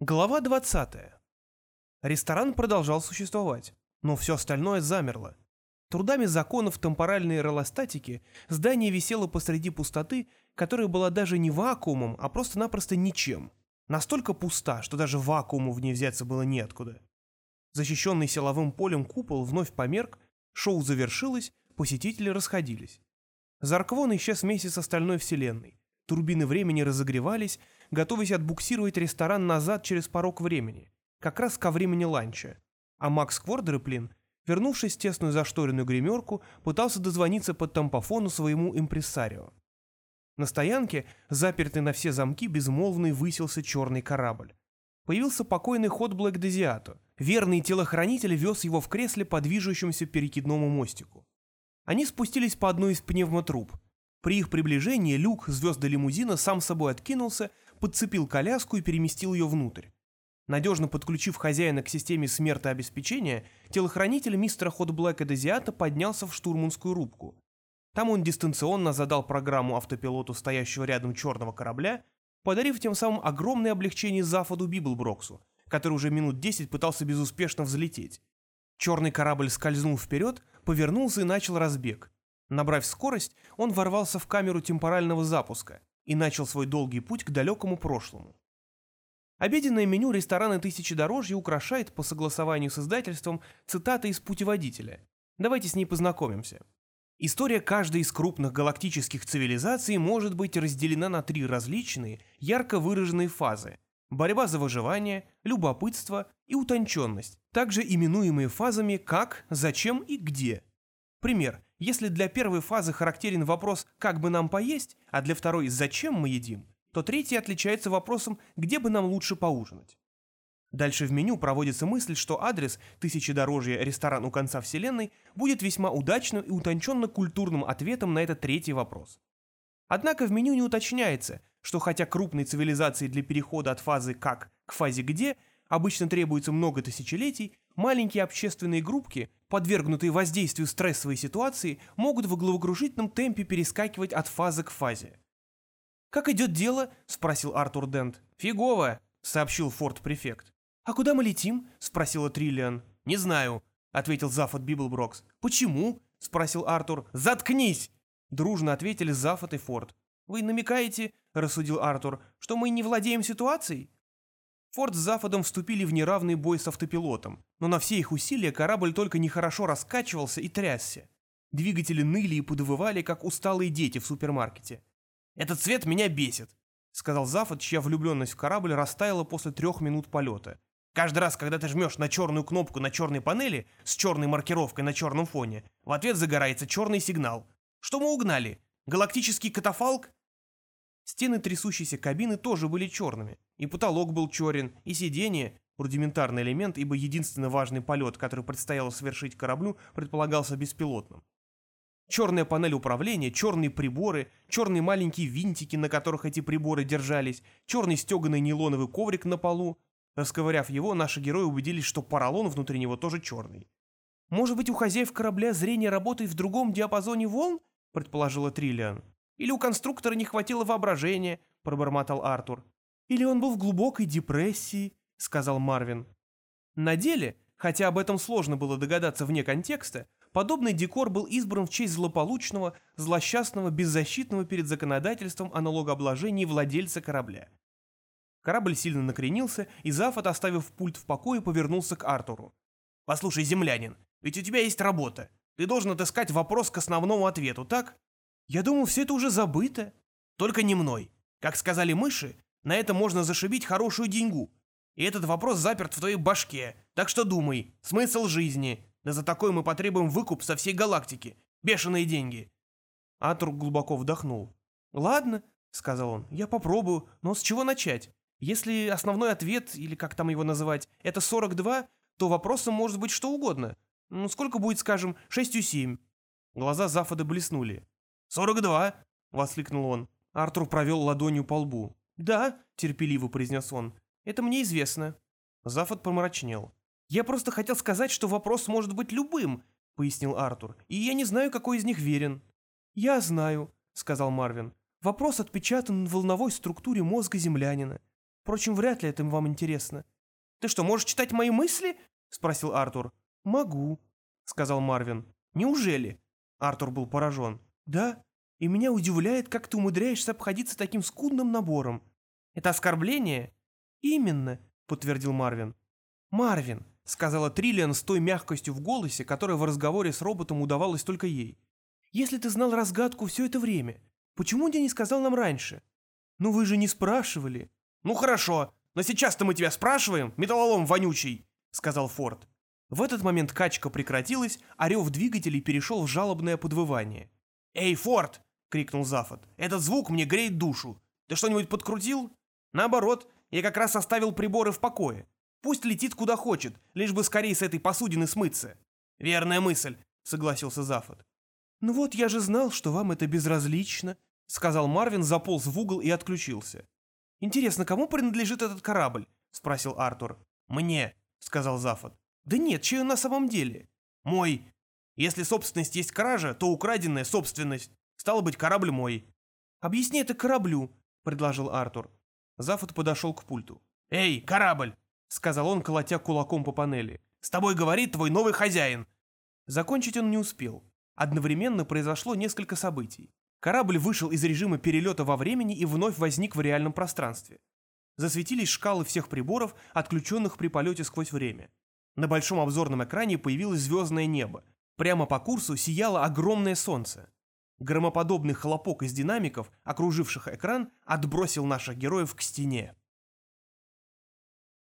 Глава 20. Ресторан продолжал существовать, но все остальное замерло. Трудами законов темпоральной релостатики здание висело посреди пустоты, которая была даже не вакуумом, а просто-напросто ничем. Настолько пуста, что даже вакууму в ней взяться было неоткуда. Защищенный силовым полем купол вновь померк, шоу завершилось, посетители расходились. Зарквон исчез вместе с остальной вселенной. Турбины времени разогревались, готовясь отбуксировать ресторан назад через порог времени, как раз ко времени ланча. А Макс Квордреплин, вернувшись в тесную зашторенную гримерку, пытался дозвониться по тампофону своему импрессарио. На стоянке, запертый на все замки, безмолвный высился черный корабль. Появился покойный ход Блэк Дезиато. Верный телохранитель вез его в кресле по движущемуся перекидному мостику. Они спустились по одной из пневмотруб – при их приближении люк звезды лимузина сам собой откинулся, подцепил коляску и переместил ее внутрь. Надежно подключив хозяина к системе смертообеспечения, телохранитель мистера Хот Блэка поднялся в штурманскую рубку. Там он дистанционно задал программу автопилоту стоящего рядом черного корабля, подарив тем самым огромное облегчение Зафоду Библброксу, который уже минут десять пытался безуспешно взлететь. Черный корабль скользнул вперед, повернулся и начал разбег. Набрав скорость, он ворвался в камеру темпорального запуска и начал свой долгий путь к далекому прошлому. Обеденное меню ресторана «Тысячедорожье» украшает по согласованию с издательством цитата из путеводителя. Давайте с ней познакомимся. История каждой из крупных галактических цивилизаций может быть разделена на три различные, ярко выраженные фазы. Борьба за выживание, любопытство и утонченность, также именуемые фазами «как», «зачем» и «где». Пример. Если для первой фазы характерен вопрос «как бы нам поесть», а для второй «зачем мы едим», то третья отличается вопросом «где бы нам лучше поужинать». Дальше в меню проводится мысль, что адрес «Тысячедорожье. Ресторан у конца вселенной» будет весьма удачным и утонченно-культурным ответом на этот третий вопрос. Однако в меню не уточняется, что хотя крупной цивилизации для перехода от фазы «как» к фазе «где» обычно требуется много тысячелетий, маленькие общественные группки, подвергнутые воздействию стрессовой ситуации, могут в головокружительном темпе перескакивать от фазы к фазе. «Как идет дело?» – спросил Артур Дент. «Фигово», – сообщил Форд Префект. «А куда мы летим?» – спросила Триллиан. «Не знаю», – ответил Зафод Библброкс. «Почему?» – спросил Артур. «Заткнись!» – дружно ответили Зафод и Форд. «Вы намекаете, – рассудил Артур, – что мы не владеем ситуацией?» Форд с Зафодом вступили в неравный бой с автопилотом, но на все их усилия корабль только нехорошо раскачивался и трясся. Двигатели ныли и подвывали, как усталые дети в супермаркете. «Этот цвет меня бесит», — сказал Зафод, чья влюбленность в корабль растаяла после трех минут полета. «Каждый раз, когда ты жмешь на черную кнопку на черной панели с черной маркировкой на черном фоне, в ответ загорается черный сигнал. Что мы угнали? Галактический катафалк? Стены трясущейся кабины тоже были черными, и потолок был черен, и сиденье, рудиментарный элемент, ибо единственный важный полет, который предстояло совершить кораблю, предполагался беспилотным. Черная панель управления, черные приборы, черные маленькие винтики, на которых эти приборы держались, черный стеганый нейлоновый коврик на полу. Расковыряв его, наши герои убедились, что поролон внутри него тоже черный. «Может быть, у хозяев корабля зрение работает в другом диапазоне волн?» – предположила Триллиан. Или у конструктора не хватило воображения, пробормотал Артур. Или он был в глубокой депрессии, сказал Марвин. На деле, хотя об этом сложно было догадаться вне контекста, подобный декор был избран в честь злополучного, злосчастного, беззащитного перед законодательством о налогообложении владельца корабля. Корабль сильно накренился, и Зафот, оставив пульт в покое, повернулся к Артуру. «Послушай, землянин, ведь у тебя есть работа. Ты должен отыскать вопрос к основному ответу, так?» Я думал, все это уже забыто. Только не мной. Как сказали мыши, на это можно зашибить хорошую деньгу. И этот вопрос заперт в твоей башке. Так что думай, смысл жизни. Да за такой мы потребуем выкуп со всей галактики. Бешеные деньги. Атур глубоко вдохнул. «Ладно», — сказал он, — «я попробую, но с чего начать? Если основной ответ, или как там его называть, это 42, то вопросом может быть что угодно. Ну, сколько будет, скажем, 6 7? Глаза Зафода блеснули. «Сорок два!» — воскликнул он. Артур провел ладонью по лбу. «Да», — терпеливо произнес он, — «это мне известно». Зафот помрачнел. «Я просто хотел сказать, что вопрос может быть любым», — пояснил Артур, — «и я не знаю, какой из них верен». «Я знаю», — сказал Марвин. «Вопрос отпечатан в волновой структуре мозга землянина. Впрочем, вряд ли это вам интересно. Ты что, можешь читать мои мысли? Спросил Артур. Могу, сказал Марвин. Неужели? Артур был поражен. Да, и меня удивляет, как ты умудряешься обходиться таким скудным набором. Это оскорбление? Именно, подтвердил Марвин. Марвин, сказала Триллиан с той мягкостью в голосе, которая в разговоре с роботом удавалась только ей. Если ты знал разгадку все это время, почему ты не сказал нам раньше? Ну вы же не спрашивали. «Ну хорошо, но сейчас-то мы тебя спрашиваем, металлолом вонючий», — сказал Форд. В этот момент качка прекратилась, а рев двигателей перешел в жалобное подвывание. «Эй, Форд!» — крикнул Зафот. «Этот звук мне греет душу. Ты что-нибудь подкрутил?» «Наоборот, я как раз оставил приборы в покое. Пусть летит куда хочет, лишь бы скорее с этой посудины смыться». «Верная мысль», — согласился Зафот. «Ну вот я же знал, что вам это безразлично», — сказал Марвин, заполз в угол и отключился. «Интересно, кому принадлежит этот корабль?» — спросил Артур. «Мне», — сказал Зафот. «Да нет, чей он на самом деле?» «Мой. Если собственность есть кража, то украденная собственность. Стало быть, корабль мой». «Объясни это кораблю», — предложил Артур. Зафот подошел к пульту. «Эй, корабль!» — сказал он, колотя кулаком по панели. «С тобой говорит твой новый хозяин!» Закончить он не успел. Одновременно произошло несколько событий. Корабль вышел из режима перелета во времени и вновь возник в реальном пространстве. Засветились шкалы всех приборов, отключенных при полете сквозь время. На большом обзорном экране появилось звездное небо. Прямо по курсу сияло огромное солнце. Громоподобный хлопок из динамиков, окруживших экран, отбросил наших героев к стене.